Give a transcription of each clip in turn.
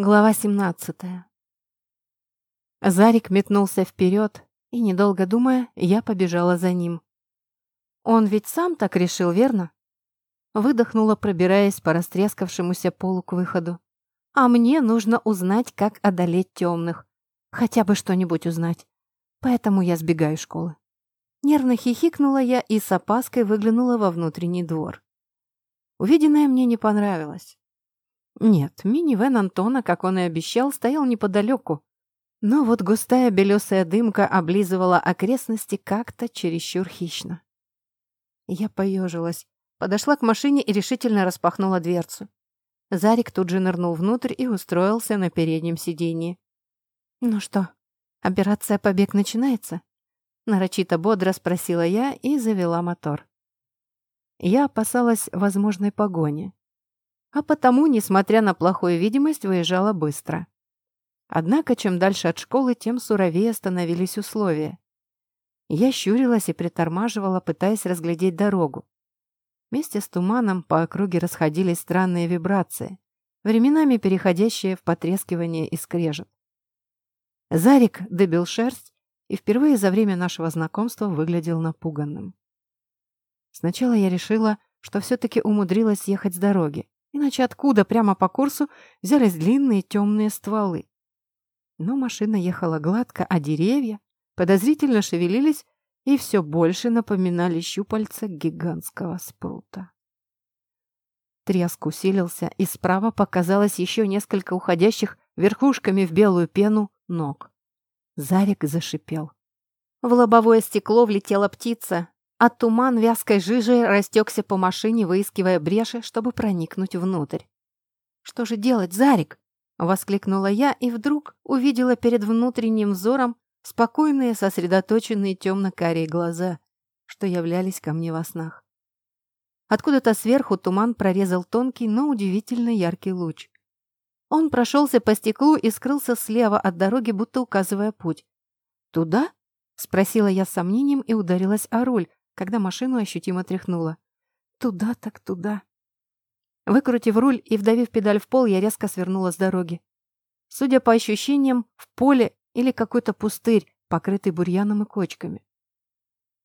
Глава 17. Зарик метнулся вперед, и, недолго думая, я побежала за ним. Он ведь сам так решил, верно? Выдохнула, пробираясь по растрескавшемуся полу к выходу. А мне нужно узнать, как одолеть темных. Хотя бы что-нибудь узнать. Поэтому я сбегаю из школы. Нервно хихикнула я и с опаской выглянула во внутренний двор. Увиденное мне не понравилось. Нет, минивэн Антона, как он и обещал, стоял неподалеку. Но вот густая белесая дымка облизывала окрестности как-то чересчур хищно. Я поежилась, подошла к машине и решительно распахнула дверцу. Зарик тут же нырнул внутрь и устроился на переднем сиденье. «Ну что, операция «Побег» начинается?» Нарочито бодро спросила я и завела мотор. Я опасалась возможной погони а потому, несмотря на плохую видимость, выезжала быстро. Однако, чем дальше от школы, тем суровее становились условия. Я щурилась и притормаживала, пытаясь разглядеть дорогу. Вместе с туманом по округе расходились странные вибрации, временами переходящие в потрескивание и скрежет. Зарик добил шерсть и впервые за время нашего знакомства выглядел напуганным. Сначала я решила, что все-таки умудрилась ехать с дороги. Иначе откуда прямо по курсу взялись длинные темные стволы? Но машина ехала гладко, а деревья подозрительно шевелились и все больше напоминали щупальца гигантского спрута. Треск усилился, и справа показалось еще несколько уходящих верхушками в белую пену ног. Зарик зашипел. В лобовое стекло влетела птица, а туман вязкой жижей растекся по машине, выискивая бреши, чтобы проникнуть внутрь. «Что же делать, Зарик?» — воскликнула я и вдруг увидела перед внутренним взором спокойные, сосредоточенные темно-карие глаза, что являлись ко мне во снах. Откуда-то сверху туман прорезал тонкий, но удивительно яркий луч. Он прошелся по стеклу и скрылся слева от дороги, будто указывая путь. «Туда?» — спросила я с сомнением и ударилась о руль, когда машину ощутимо тряхнуло. Туда так туда. Выкрутив руль и вдавив педаль в пол, я резко свернула с дороги. Судя по ощущениям, в поле или какой-то пустырь, покрытый бурьяном и кочками.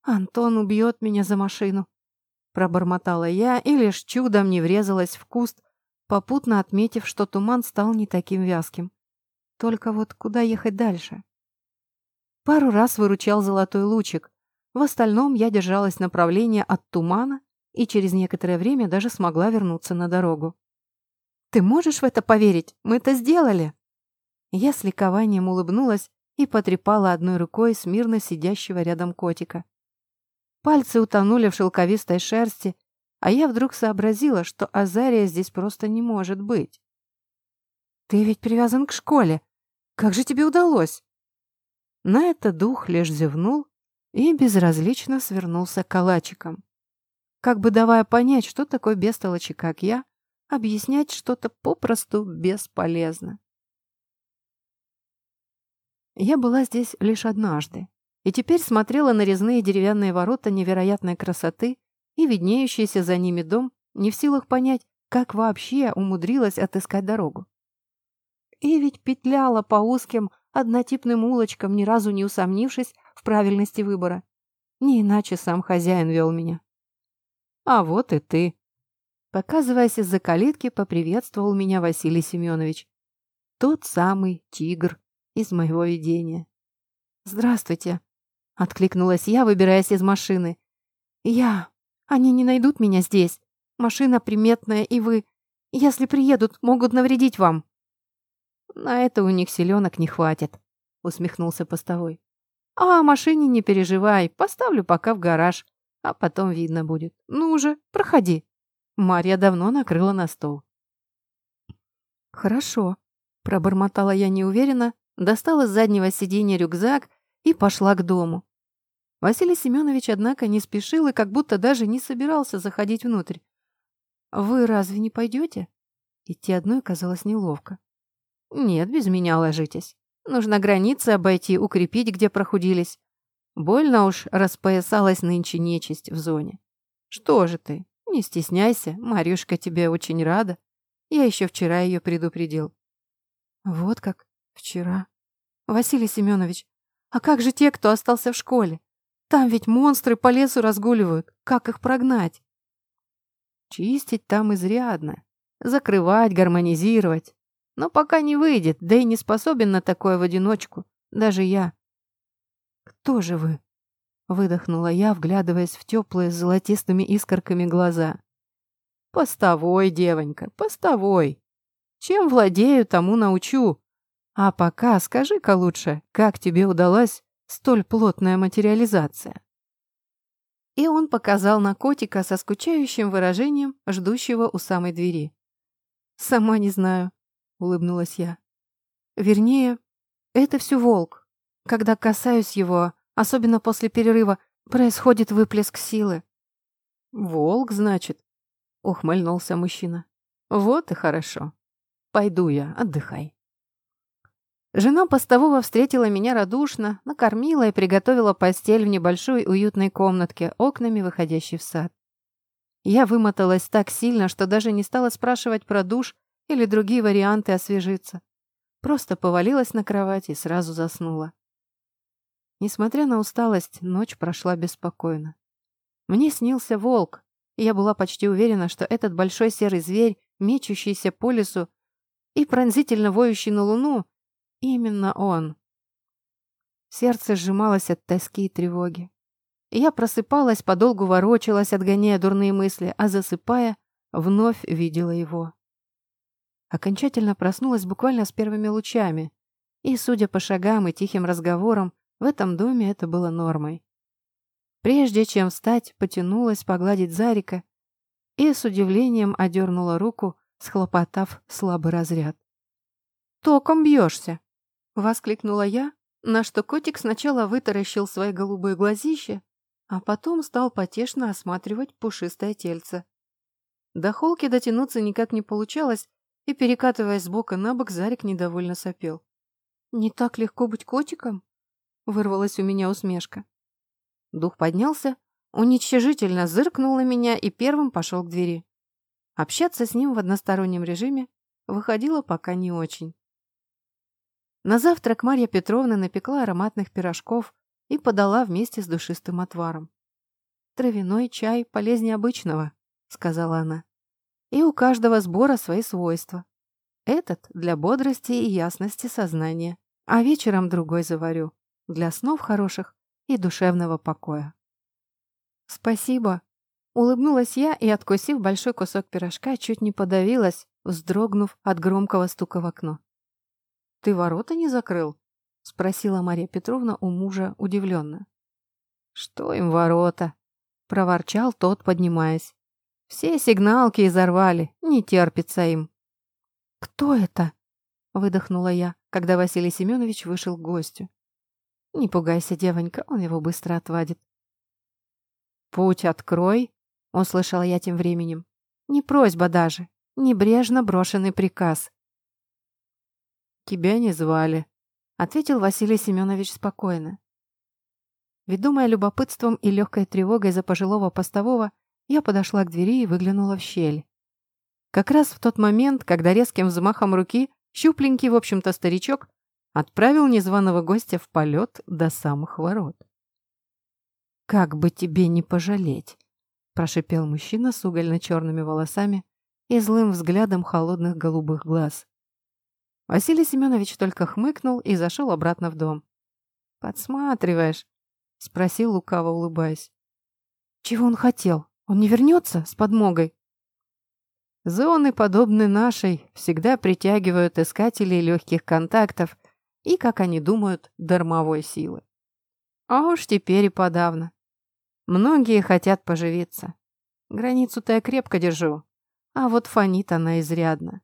«Антон убьет меня за машину», — пробормотала я и лишь чудом не врезалась в куст, попутно отметив, что туман стал не таким вязким. Только вот куда ехать дальше? Пару раз выручал золотой лучик, в остальном я держалась направления от тумана и через некоторое время даже смогла вернуться на дорогу. «Ты можешь в это поверить? Мы это сделали!» Я с ликованием улыбнулась и потрепала одной рукой смирно сидящего рядом котика. Пальцы утонули в шелковистой шерсти, а я вдруг сообразила, что Азария здесь просто не может быть. «Ты ведь привязан к школе. Как же тебе удалось?» На это дух лишь зевнул и безразлично свернулся калачиком. Как бы давая понять, что такой бестолочи, как я, объяснять что-то попросту бесполезно. Я была здесь лишь однажды, и теперь смотрела на резные деревянные ворота невероятной красоты и виднеющийся за ними дом, не в силах понять, как вообще умудрилась отыскать дорогу. И ведь петляла по узким, однотипным улочкам, ни разу не усомнившись в правильности выбора. Не иначе сам хозяин вел меня. А вот и ты. Показываясь из-за калитки, поприветствовал меня Василий Семенович. Тот самый тигр из моего видения. «Здравствуйте», — откликнулась я, выбираясь из машины. «Я. Они не найдут меня здесь. Машина приметная, и вы, если приедут, могут навредить вам». «На это у них селенок не хватит», — усмехнулся постовой. «А о машине не переживай, поставлю пока в гараж, а потом видно будет. Ну уже, проходи». Марья давно накрыла на стол. «Хорошо», — пробормотала я неуверенно, достала с заднего сиденья рюкзак и пошла к дому. Василий Семенович, однако, не спешил и как будто даже не собирался заходить внутрь. «Вы разве не пойдете?» Идти одной казалось неловко. «Нет, без меня ложитесь. Нужно границы обойти, укрепить, где прохудились. Больно уж распоясалась нынче нечисть в зоне. Что же ты? Не стесняйся, Марюшка тебе очень рада. Я еще вчера ее предупредил». Вот как? Вчера. Василий Семенович, а как же те, кто остался в школе? Там ведь монстры по лесу разгуливают. Как их прогнать? Чистить там изрядно. Закрывать, гармонизировать. Но пока не выйдет, да и не способен на такое в одиночку. Даже я. «Кто же вы?» — выдохнула я, вглядываясь в теплые с золотистыми искорками глаза. «Постовой, девонька, постовой. Чем владею, тому научу. А пока скажи-ка лучше, как тебе удалась столь плотная материализация?» И он показал на котика со скучающим выражением, ждущего у самой двери. «Сама не знаю», — улыбнулась я. «Вернее, это все волк. Когда касаюсь его, особенно после перерыва, происходит выплеск силы». «Волк, значит?» — ухмыльнулся мужчина. «Вот и хорошо. Пойду я, отдыхай». Жена постового встретила меня радушно, накормила и приготовила постель в небольшой уютной комнатке, окнами выходящей в сад. Я вымоталась так сильно, что даже не стала спрашивать про душ или другие варианты освежиться. Просто повалилась на кровать и сразу заснула. Несмотря на усталость, ночь прошла беспокойно. Мне снился волк, и я была почти уверена, что этот большой серый зверь, мечущийся по лесу и пронзительно воющий на луну, Именно он. Сердце сжималось от тоски и тревоги. Я просыпалась, подолгу ворочалась, отгоняя дурные мысли, а засыпая, вновь видела его. Окончательно проснулась буквально с первыми лучами, и, судя по шагам и тихим разговорам, в этом доме это было нормой. Прежде чем встать, потянулась погладить Зарика и с удивлением одернула руку, схлопотав слабый разряд. «Током бьешься!» Воскликнула я, на что котик сначала вытаращил свои голубые глазища, а потом стал потешно осматривать пушистое тельце. До холки дотянуться никак не получалось, и, перекатываясь с бока на бок, Зарик недовольно сопел. «Не так легко быть котиком?» — вырвалась у меня усмешка. Дух поднялся, уничтожительно зыркнул на меня и первым пошел к двери. Общаться с ним в одностороннем режиме выходило пока не очень. На завтрак Марья Петровна напекла ароматных пирожков и подала вместе с душистым отваром. «Травяной чай полезнее обычного», — сказала она. «И у каждого сбора свои свойства. Этот для бодрости и ясности сознания, а вечером другой заварю, для снов хороших и душевного покоя». «Спасибо», — улыбнулась я и, откусив большой кусок пирожка, чуть не подавилась, вздрогнув от громкого стука в окно. «Ты ворота не закрыл?» — спросила Мария Петровна у мужа удивленно. «Что им ворота?» — проворчал тот, поднимаясь. «Все сигналки изорвали, не терпится им». «Кто это?» — выдохнула я, когда Василий Семенович вышел к гостю. «Не пугайся, девонька, он его быстро отвадит». «Путь открой», — услышала я тем временем. «Не просьба даже, небрежно брошенный приказ. «Тебя не звали», — ответил Василий Семенович спокойно. Ведомая любопытством и легкой тревогой за пожилого постового, я подошла к двери и выглянула в щель. Как раз в тот момент, когда резким взмахом руки щупленький, в общем-то, старичок отправил незваного гостя в полет до самых ворот. «Как бы тебе не пожалеть!» — прошипел мужчина с угольно-черными волосами и злым взглядом холодных голубых глаз. Василий Семенович только хмыкнул и зашел обратно в дом. «Подсматриваешь?» — спросил лукаво, улыбаясь. «Чего он хотел? Он не вернется с подмогой?» Зоны, подобные нашей, всегда притягивают искателей легких контактов и, как они думают, дармовой силы. А уж теперь и подавно. Многие хотят поживиться. Границу-то я крепко держу, а вот фонит она изрядно.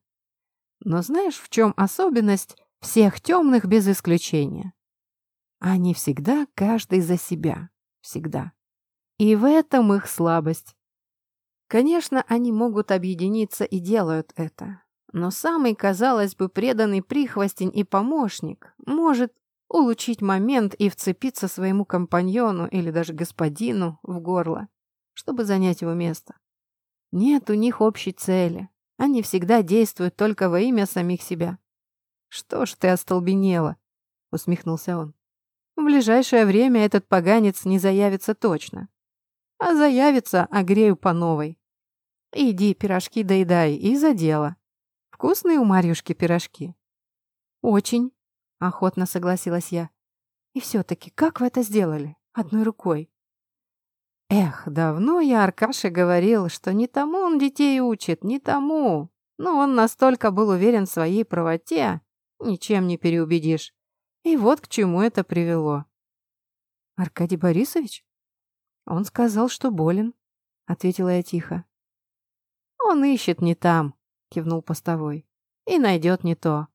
Но знаешь, в чем особенность всех темных без исключения? Они всегда каждый за себя. Всегда. И в этом их слабость. Конечно, они могут объединиться и делают это. Но самый, казалось бы, преданный прихвостень и помощник может улучшить момент и вцепиться своему компаньону или даже господину в горло, чтобы занять его место. Нет у них общей цели. Они всегда действуют только во имя самих себя. «Что ж ты остолбенела?» — усмехнулся он. «В ближайшее время этот поганец не заявится точно. А заявится, огрею по новой. Иди, пирожки доедай, и за дело. Вкусные у Марьюшки пирожки?» «Очень», — охотно согласилась я. «И все-таки, как вы это сделали? Одной рукой?» Эх, давно я Аркаше говорил, что не тому он детей учит, не тому. Но он настолько был уверен в своей правоте, ничем не переубедишь. И вот к чему это привело. Аркадий Борисович? Он сказал, что болен, ответила я тихо. Он ищет не там, кивнул постовой. И найдет не то.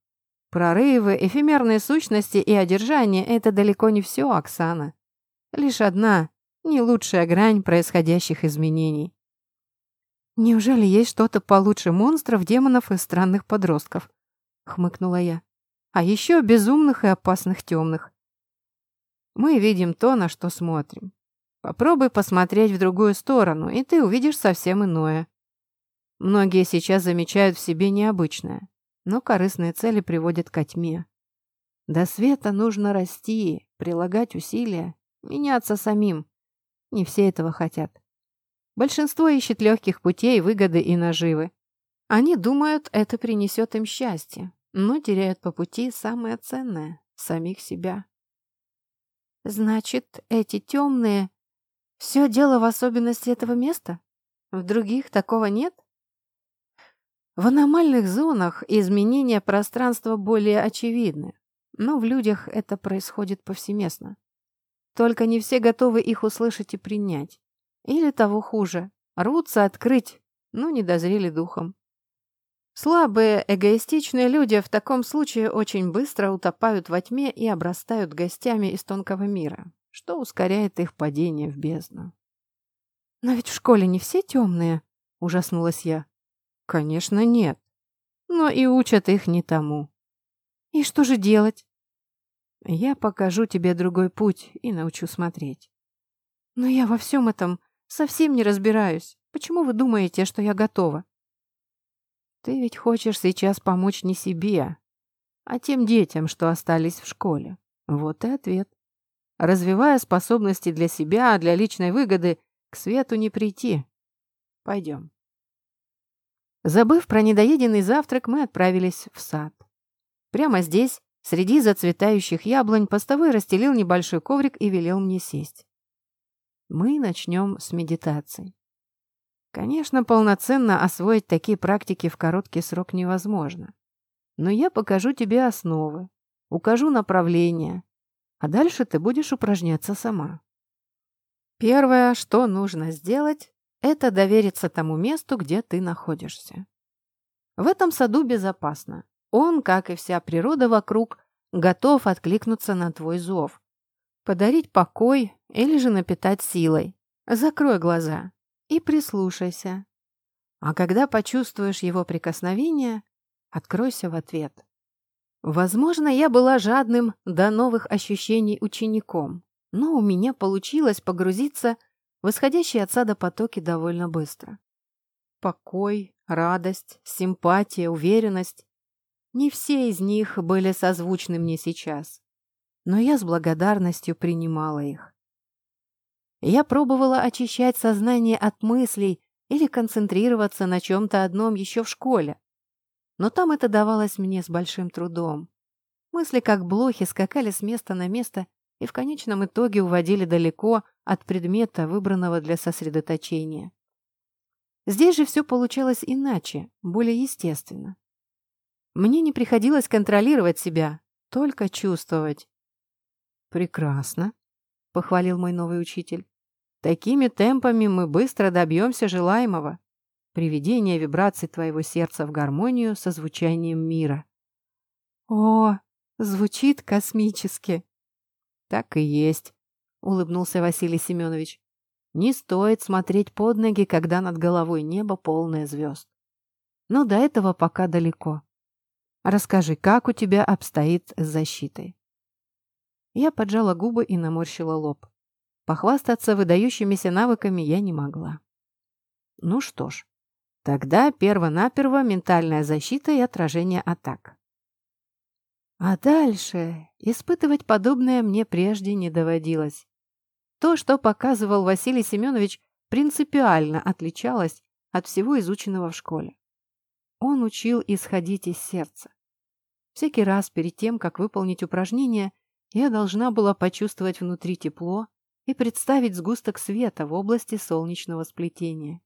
Прорывы, эфемерные сущности и одержание — это далеко не все, Оксана. Лишь одна, не лучшая грань происходящих изменений. «Неужели есть что-то получше монстров, демонов и странных подростков?» — хмыкнула я. «А еще безумных и опасных темных. Мы видим то, на что смотрим. Попробуй посмотреть в другую сторону, и ты увидишь совсем иное. Многие сейчас замечают в себе необычное, но корыстные цели приводят ко тьме. До света нужно расти, прилагать усилия, меняться самим. Не все этого хотят. Большинство ищет легких путей, выгоды и наживы. Они думают, это принесет им счастье, но теряют по пути самое ценное — самих себя. Значит, эти темные... Все дело в особенности этого места? В других такого нет? В аномальных зонах изменения пространства более очевидны, но в людях это происходит повсеместно. Только не все готовы их услышать и принять. Или того хуже, рвутся открыть, но не дозрели духом. Слабые, эгоистичные люди в таком случае очень быстро утопают во тьме и обрастают гостями из тонкого мира, что ускоряет их падение в бездну. «Но ведь в школе не все темные», — ужаснулась я. «Конечно, нет. Но и учат их не тому». «И что же делать?» «Я покажу тебе другой путь и научу смотреть». «Но я во всем этом Совсем не разбираюсь. Почему вы думаете, что я готова? Ты ведь хочешь сейчас помочь не себе, а тем детям, что остались в школе. Вот и ответ. Развивая способности для себя, для личной выгоды, к свету не прийти. Пойдем. Забыв про недоеденный завтрак, мы отправились в сад. Прямо здесь, среди зацветающих яблонь, постовой расстелил небольшой коврик и велел мне сесть мы начнем с медитации. Конечно, полноценно освоить такие практики в короткий срок невозможно. Но я покажу тебе основы, укажу направление, а дальше ты будешь упражняться сама. Первое, что нужно сделать, это довериться тому месту, где ты находишься. В этом саду безопасно. Он, как и вся природа вокруг, готов откликнуться на твой зов, Подарить покой или же напитать силой. Закрой глаза и прислушайся. А когда почувствуешь его прикосновение, откройся в ответ. Возможно, я была жадным до новых ощущений учеником, но у меня получилось погрузиться в исходящие от сада потоки довольно быстро. Покой, радость, симпатия, уверенность. Не все из них были созвучны мне сейчас но я с благодарностью принимала их. Я пробовала очищать сознание от мыслей или концентрироваться на чем-то одном еще в школе, но там это давалось мне с большим трудом. Мысли, как блохи, скакали с места на место и в конечном итоге уводили далеко от предмета, выбранного для сосредоточения. Здесь же все получалось иначе, более естественно. Мне не приходилось контролировать себя, только чувствовать. «Прекрасно», — похвалил мой новый учитель. «Такими темпами мы быстро добьемся желаемого. Приведение вибраций твоего сердца в гармонию со звучанием мира». «О, звучит космически!» «Так и есть», — улыбнулся Василий Семенович. «Не стоит смотреть под ноги, когда над головой небо полное звезд. Но до этого пока далеко. Расскажи, как у тебя обстоит с защитой?» Я поджала губы и наморщила лоб. Похвастаться выдающимися навыками я не могла. Ну что ж, тогда перво-наперво ментальная защита и отражение атак. А дальше испытывать подобное мне прежде не доводилось. То, что показывал Василий Семенович, принципиально отличалось от всего изученного в школе. Он учил исходить из сердца. Всякий раз перед тем, как выполнить упражнение, я должна была почувствовать внутри тепло и представить сгусток света в области солнечного сплетения.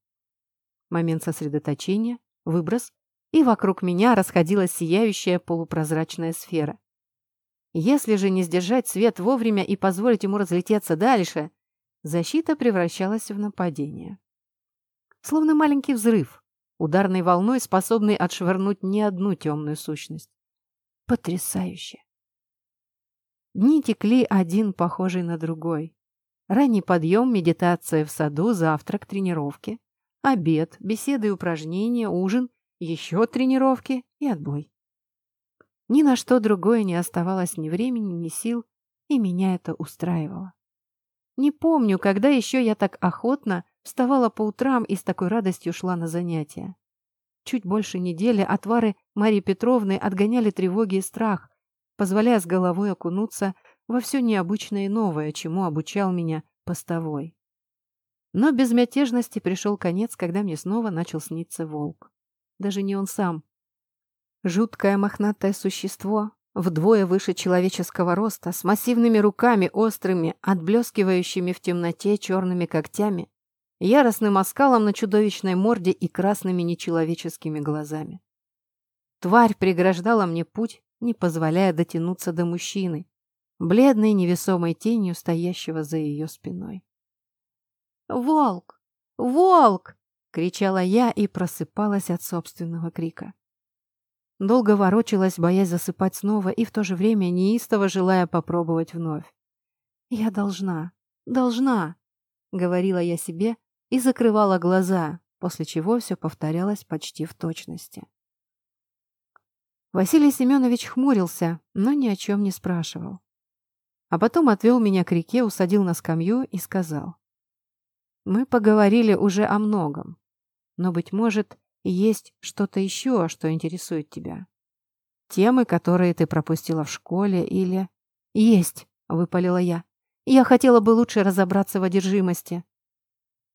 Момент сосредоточения, выброс, и вокруг меня расходилась сияющая полупрозрачная сфера. Если же не сдержать свет вовремя и позволить ему разлететься дальше, защита превращалась в нападение. Словно маленький взрыв, ударной волной, способный отшвырнуть не одну темную сущность. Потрясающе! Дни текли один похожий на другой. Ранний подъем, медитация в саду, завтрак, тренировки, обед, беседы и упражнения, ужин, еще тренировки и отбой. Ни на что другое не оставалось ни времени, ни сил, и меня это устраивало. Не помню, когда еще я так охотно вставала по утрам и с такой радостью шла на занятия. Чуть больше недели отвары Марии Петровны отгоняли тревоги и страх, позволяя с головой окунуться во все необычное и новое, чему обучал меня постовой. Но безмятежности пришел конец, когда мне снова начал сниться волк. Даже не он сам. Жуткое мохнатое существо, вдвое выше человеческого роста, с массивными руками, острыми, отблескивающими в темноте черными когтями, яростным оскалом на чудовищной морде и красными нечеловеческими глазами. Тварь преграждала мне путь, не позволяя дотянуться до мужчины, бледной невесомой тенью стоящего за ее спиной. «Волк! Волк!» — кричала я и просыпалась от собственного крика. Долго ворочалась, боясь засыпать снова и в то же время неистово желая попробовать вновь. «Я должна, должна!» — говорила я себе, и закрывала глаза, после чего все повторялось почти в точности. Василий Семенович хмурился, но ни о чем не спрашивал. А потом отвел меня к реке, усадил на скамью и сказал. «Мы поговорили уже о многом, но, быть может, есть что-то еще, что интересует тебя. Темы, которые ты пропустила в школе или...» «Есть», — выпалила я. «Я хотела бы лучше разобраться в одержимости».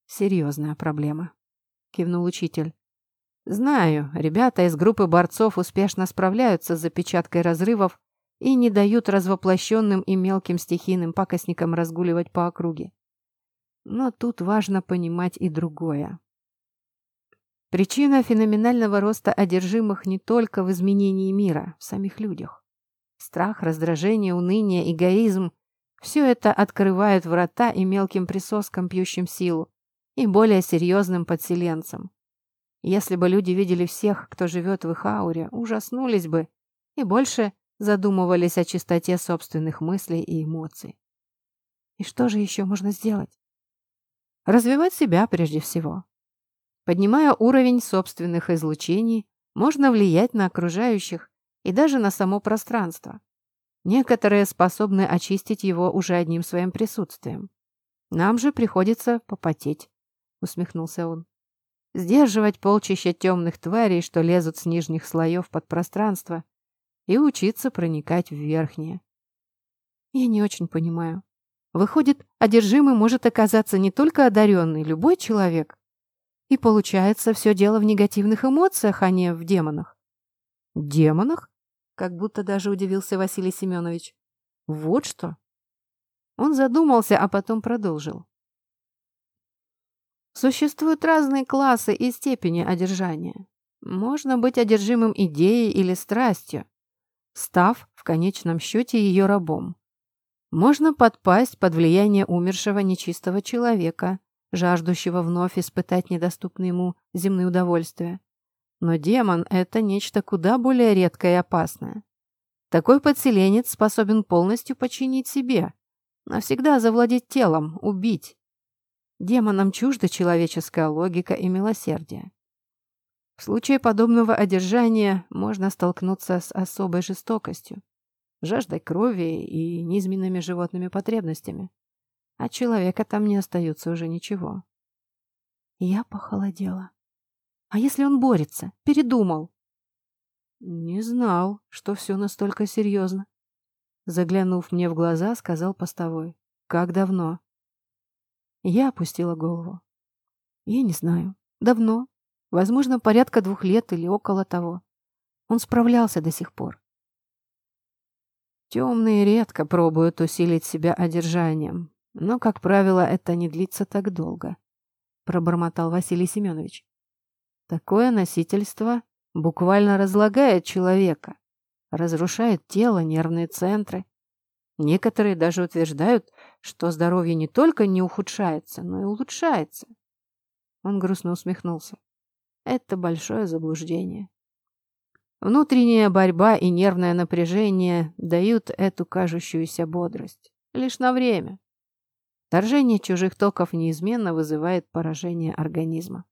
«Серьезная проблема», — кивнул учитель. «Знаю, ребята из группы борцов успешно справляются с запечаткой разрывов и не дают развоплощенным и мелким стихийным пакостникам разгуливать по округе. Но тут важно понимать и другое. Причина феноменального роста одержимых не только в изменении мира, в самих людях. Страх, раздражение, уныние, эгоизм – все это открывает врата и мелким присоскам, пьющим силу, и более серьезным подселенцам. Если бы люди видели всех, кто живет в их ауре, ужаснулись бы и больше задумывались о чистоте собственных мыслей и эмоций. И что же еще можно сделать? Развивать себя прежде всего. Поднимая уровень собственных излучений, можно влиять на окружающих и даже на само пространство. Некоторые способны очистить его уже одним своим присутствием. Нам же приходится попотеть усмехнулся он. Сдерживать полчища темных тварей, что лезут с нижних слоев под пространство, и учиться проникать в верхние. Я не очень понимаю. Выходит, одержимый может оказаться не только одаренный, любой человек. И получается, все дело в негативных эмоциях, а не в демонах. Демонах? Как будто даже удивился Василий Семенович. Вот что. Он задумался, а потом продолжил. Существуют разные классы и степени одержания. Можно быть одержимым идеей или страстью, став в конечном счете ее рабом. Можно подпасть под влияние умершего нечистого человека, жаждущего вновь испытать недоступные ему земные удовольствия. Но демон – это нечто куда более редкое и опасное. Такой подселенец способен полностью подчинить себе, навсегда завладеть телом, убить, Демонам чужда человеческая логика и милосердие. В случае подобного одержания можно столкнуться с особой жестокостью, жаждой крови и низменными животными потребностями. От человека там не остается уже ничего. Я похолодела. А если он борется? Передумал? Не знал, что все настолько серьезно. Заглянув мне в глаза, сказал постовой. Как давно? Я опустила голову. Я не знаю. Давно. Возможно, порядка двух лет или около того. Он справлялся до сих пор. Темные редко пробуют усилить себя одержанием, но, как правило, это не длится так долго, пробормотал Василий Семенович. Такое носительство буквально разлагает человека, разрушает тело, нервные центры. Некоторые даже утверждают, что здоровье не только не ухудшается, но и улучшается. Он грустно усмехнулся. Это большое заблуждение. Внутренняя борьба и нервное напряжение дают эту кажущуюся бодрость. Лишь на время. Торжение чужих токов неизменно вызывает поражение организма.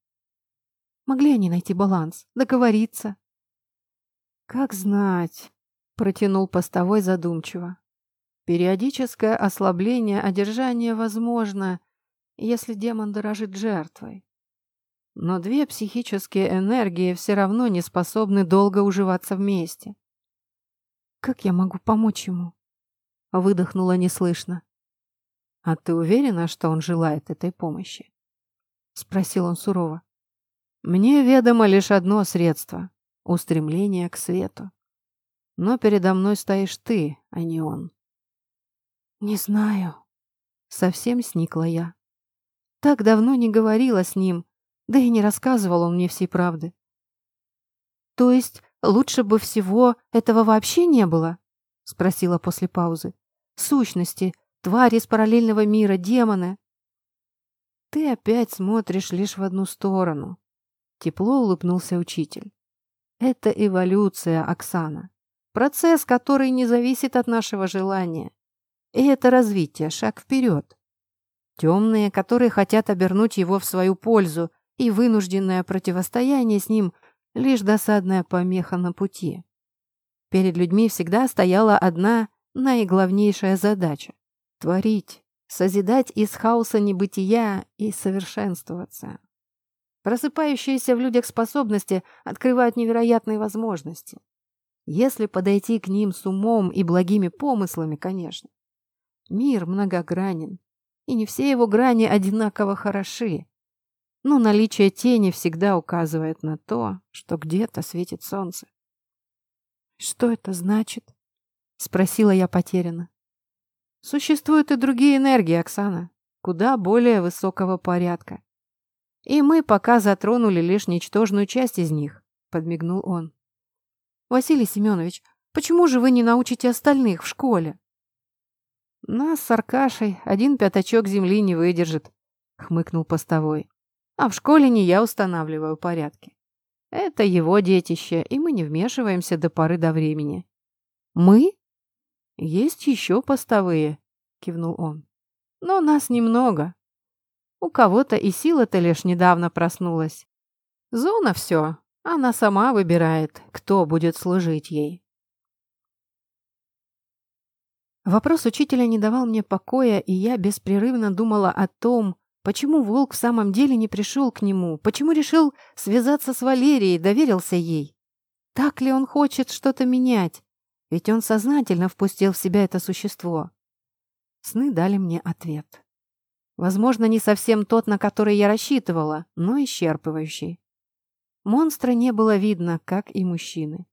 Могли они найти баланс, договориться? Как знать, протянул постовой задумчиво. Периодическое ослабление одержания возможно, если демон дорожит жертвой. Но две психические энергии все равно не способны долго уживаться вместе. «Как я могу помочь ему?» — выдохнула неслышно. «А ты уверена, что он желает этой помощи?» — спросил он сурово. «Мне ведомо лишь одно средство — устремление к свету. Но передо мной стоишь ты, а не он». «Не знаю», — совсем сникла я. Так давно не говорила с ним, да и не рассказывал он мне всей правды. «То есть лучше бы всего этого вообще не было?» — спросила после паузы. «Сущности, твари из параллельного мира, демоны». «Ты опять смотришь лишь в одну сторону», — тепло улыбнулся учитель. «Это эволюция, Оксана. Процесс, который не зависит от нашего желания. И это развитие, шаг вперед. Темные, которые хотят обернуть его в свою пользу, и вынужденное противостояние с ним — лишь досадная помеха на пути. Перед людьми всегда стояла одна наиглавнейшая задача — творить, созидать из хаоса небытия и совершенствоваться. Просыпающиеся в людях способности открывают невероятные возможности. Если подойти к ним с умом и благими помыслами, конечно. Мир многогранен, и не все его грани одинаково хороши но наличие тени всегда указывает на то, что где-то светит солнце. «Что это значит?» — спросила я потерянно. «Существуют и другие энергии, Оксана, куда более высокого порядка. И мы пока затронули лишь ничтожную часть из них», — подмигнул он. «Василий Семенович, почему же вы не научите остальных в школе?» «Нас с Аркашей один пятачок земли не выдержит», — хмыкнул постовой. А в школе не я устанавливаю порядки. Это его детище, и мы не вмешиваемся до поры до времени. Мы? Есть еще постовые, кивнул он. Но нас немного. У кого-то и сила-то лишь недавно проснулась. Зона все. Она сама выбирает, кто будет служить ей. Вопрос учителя не давал мне покоя, и я беспрерывно думала о том, Почему волк в самом деле не пришел к нему? Почему решил связаться с Валерией, доверился ей? Так ли он хочет что-то менять? Ведь он сознательно впустил в себя это существо. Сны дали мне ответ. Возможно, не совсем тот, на который я рассчитывала, но исчерпывающий. Монстра не было видно, как и мужчины.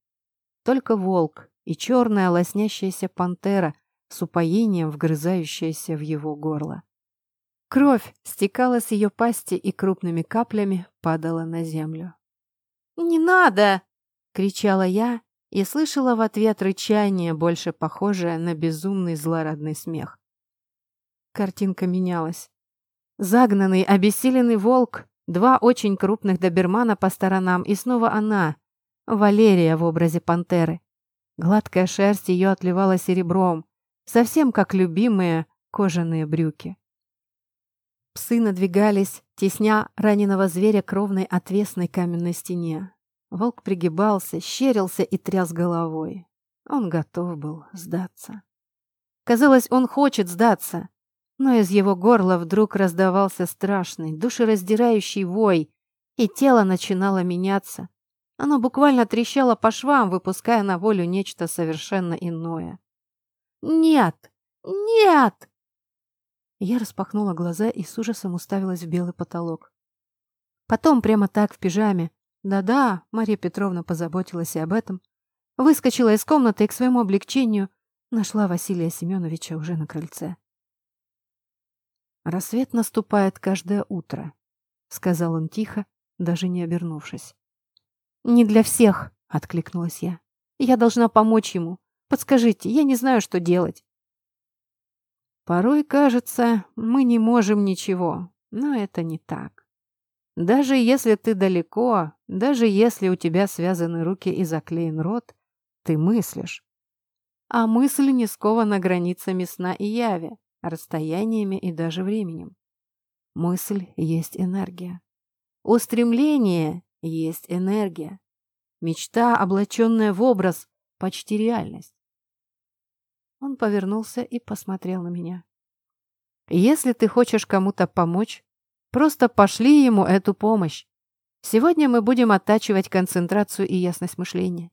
Только волк и черная лоснящаяся пантера с упоением вгрызающаяся в его горло. Кровь стекала с ее пасти и крупными каплями падала на землю. «Не надо!» — кричала я и слышала в ответ рычание, больше похожее на безумный злорадный смех. Картинка менялась. Загнанный, обессиленный волк, два очень крупных добермана по сторонам и снова она, Валерия в образе пантеры. Гладкая шерсть ее отливала серебром, совсем как любимые кожаные брюки. Псы надвигались, тесня раненого зверя к ровной отвесной каменной стене. Волк пригибался, щерился и тряс головой. Он готов был сдаться. Казалось, он хочет сдаться, но из его горла вдруг раздавался страшный, душераздирающий вой, и тело начинало меняться, Оно буквально трещало по швам, выпуская на волю нечто совершенно иное. «Нет! Нет!» Я распахнула глаза и с ужасом уставилась в белый потолок. Потом прямо так, в пижаме. Да-да, Мария Петровна позаботилась и об этом. Выскочила из комнаты и к своему облегчению нашла Василия Семеновича уже на крыльце. «Рассвет наступает каждое утро», — сказал он тихо, даже не обернувшись. «Не для всех», — откликнулась я. «Я должна помочь ему. Подскажите, я не знаю, что делать». Порой кажется, мы не можем ничего, но это не так. Даже если ты далеко, даже если у тебя связаны руки и заклеен рот, ты мыслишь. А мысль не скована границами сна и яви, расстояниями и даже временем. Мысль есть энергия. Устремление есть энергия. Мечта, облаченная в образ, почти реальность. Он повернулся и посмотрел на меня. «Если ты хочешь кому-то помочь, просто пошли ему эту помощь. Сегодня мы будем оттачивать концентрацию и ясность мышления.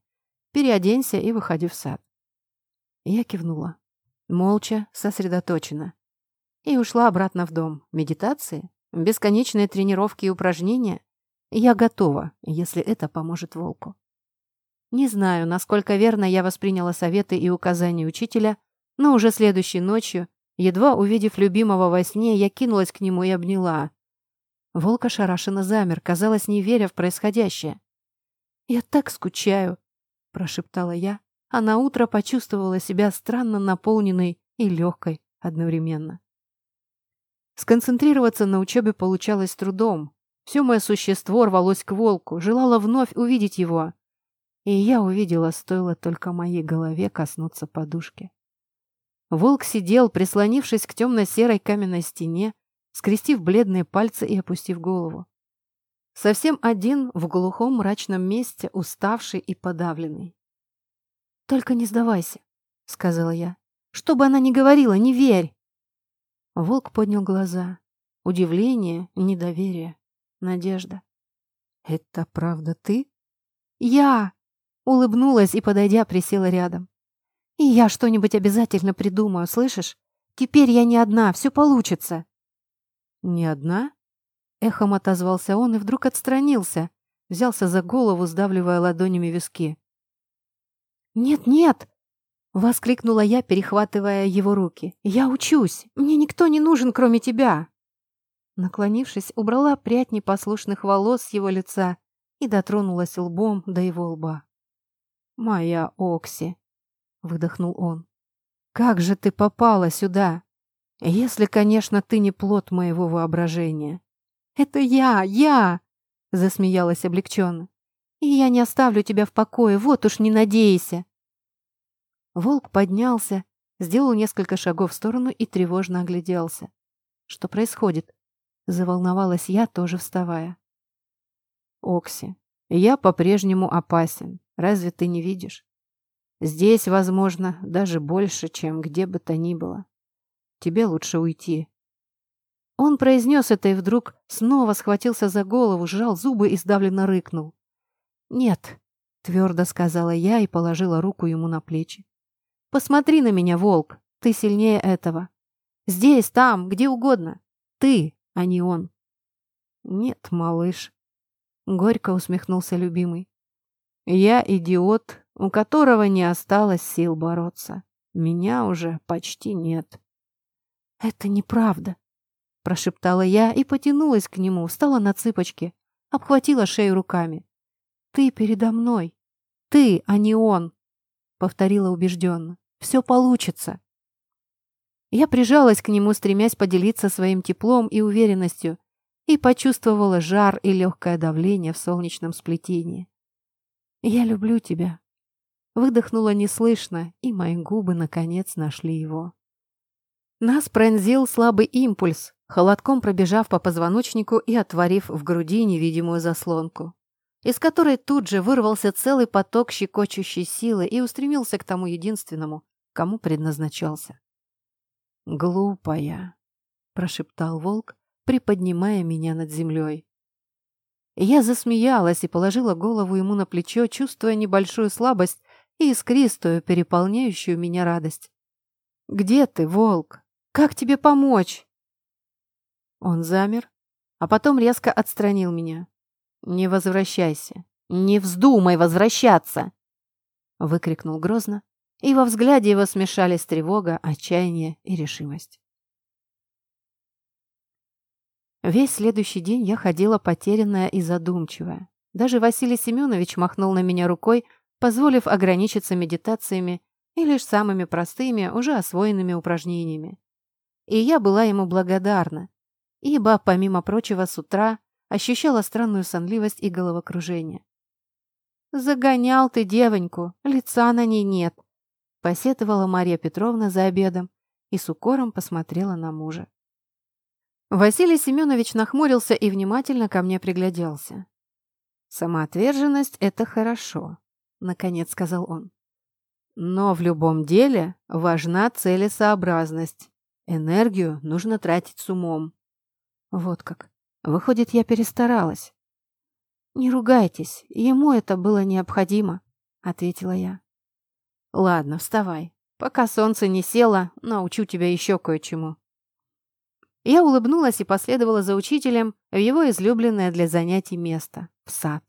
Переоденься и выходи в сад». Я кивнула, молча, сосредоточенно, и ушла обратно в дом. Медитации, бесконечные тренировки и упражнения. Я готова, если это поможет волку. Не знаю, насколько верно я восприняла советы и указания учителя, но уже следующей ночью, едва увидев любимого во сне, я кинулась к нему и обняла. Волк ошарашенно замер, казалось, не веря в происходящее. «Я так скучаю», — прошептала я, а на утро почувствовала себя странно наполненной и легкой одновременно. Сконцентрироваться на учебе получалось трудом. Все мое существо рвалось к волку, желало вновь увидеть его. И я увидела, стоило только моей голове коснуться подушки. Волк сидел, прислонившись к темно-серой каменной стене, скрестив бледные пальцы и опустив голову. Совсем один в глухом мрачном месте, уставший и подавленный. «Только не сдавайся», — сказала я. «Что бы она ни говорила, не верь!» Волк поднял глаза. Удивление, недоверие, надежда. «Это правда ты?» «Я!» Улыбнулась и, подойдя, присела рядом. «И я что-нибудь обязательно придумаю, слышишь? Теперь я не одна, все получится». «Не одна?» Эхом отозвался он и вдруг отстранился, взялся за голову, сдавливая ладонями виски. «Нет-нет!» — воскликнула я, перехватывая его руки. «Я учусь! Мне никто не нужен, кроме тебя!» Наклонившись, убрала прядь непослушных волос с его лица и дотронулась лбом до его лба. «Моя Окси!» — выдохнул он. «Как же ты попала сюда? Если, конечно, ты не плод моего воображения». «Это я! Я!» — засмеялась облегченно. «И я не оставлю тебя в покое, вот уж не надейся!» Волк поднялся, сделал несколько шагов в сторону и тревожно огляделся. «Что происходит?» — заволновалась я, тоже вставая. «Окси, я по-прежнему опасен. Разве ты не видишь? Здесь, возможно, даже больше, чем где бы то ни было. Тебе лучше уйти. Он произнес это и вдруг снова схватился за голову, сжал зубы и сдавленно рыкнул. «Нет», — твердо сказала я и положила руку ему на плечи. «Посмотри на меня, волк, ты сильнее этого. Здесь, там, где угодно. Ты, а не он». «Нет, малыш», — горько усмехнулся любимый. Я идиот, у которого не осталось сил бороться. Меня уже почти нет. «Это неправда», — прошептала я и потянулась к нему, встала на цыпочки, обхватила шею руками. «Ты передо мной. Ты, а не он», — повторила убежденно. «Все получится». Я прижалась к нему, стремясь поделиться своим теплом и уверенностью, и почувствовала жар и легкое давление в солнечном сплетении. «Я люблю тебя». Выдохнула неслышно, и мои губы, наконец, нашли его. Нас пронзил слабый импульс, холодком пробежав по позвоночнику и отворив в груди невидимую заслонку, из которой тут же вырвался целый поток щекочущей силы и устремился к тому единственному, кому предназначался. «Глупая», — прошептал волк, приподнимая меня над землей. Я засмеялась и положила голову ему на плечо, чувствуя небольшую слабость и искристую, переполняющую меня радость. «Где ты, волк? Как тебе помочь?» Он замер, а потом резко отстранил меня. «Не возвращайся! Не вздумай возвращаться!» Выкрикнул грозно, и во взгляде его смешались тревога, отчаяние и решимость. Весь следующий день я ходила потерянная и задумчивая. Даже Василий Семенович махнул на меня рукой, позволив ограничиться медитациями и лишь самыми простыми, уже освоенными упражнениями. И я была ему благодарна, ибо, помимо прочего, с утра ощущала странную сонливость и головокружение. «Загонял ты девоньку, лица на ней нет», — посетовала Мария Петровна за обедом и с укором посмотрела на мужа. Василий Семенович нахмурился и внимательно ко мне пригляделся. «Самоотверженность — это хорошо», — наконец сказал он. «Но в любом деле важна целесообразность. Энергию нужно тратить с умом». Вот как. Выходит, я перестаралась. «Не ругайтесь, ему это было необходимо», — ответила я. «Ладно, вставай. Пока солнце не село, научу тебя еще кое-чему». Я улыбнулась и последовала за учителем в его излюбленное для занятий место – в сад.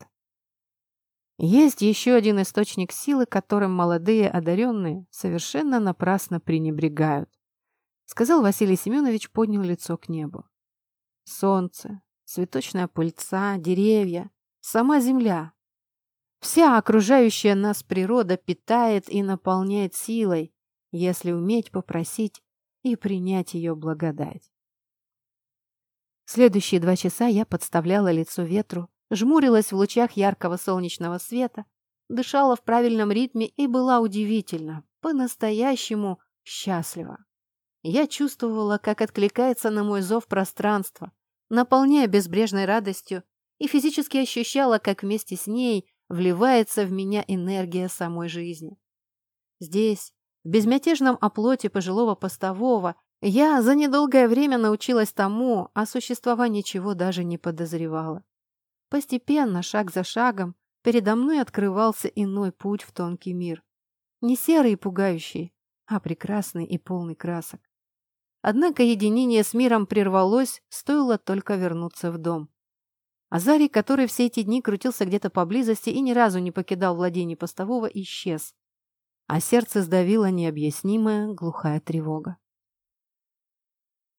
Есть еще один источник силы, которым молодые одаренные совершенно напрасно пренебрегают. Сказал Василий Семенович, поднял лицо к небу. Солнце, цветочная пыльца, деревья, сама земля. Вся окружающая нас природа питает и наполняет силой, если уметь попросить и принять ее благодать. Следующие два часа я подставляла лицо ветру, жмурилась в лучах яркого солнечного света, дышала в правильном ритме и была удивительно, по-настоящему счастлива. Я чувствовала, как откликается на мой зов пространство, наполняя безбрежной радостью, и физически ощущала, как вместе с ней вливается в меня энергия самой жизни. Здесь, в безмятежном оплоте пожилого постового, я за недолгое время научилась тому, о существовании чего даже не подозревала. Постепенно, шаг за шагом, передо мной открывался иной путь в тонкий мир. Не серый и пугающий, а прекрасный и полный красок. Однако единение с миром прервалось, стоило только вернуться в дом. Азарий, который все эти дни крутился где-то поблизости и ни разу не покидал владение постового, исчез. А сердце сдавило необъяснимая глухая тревога.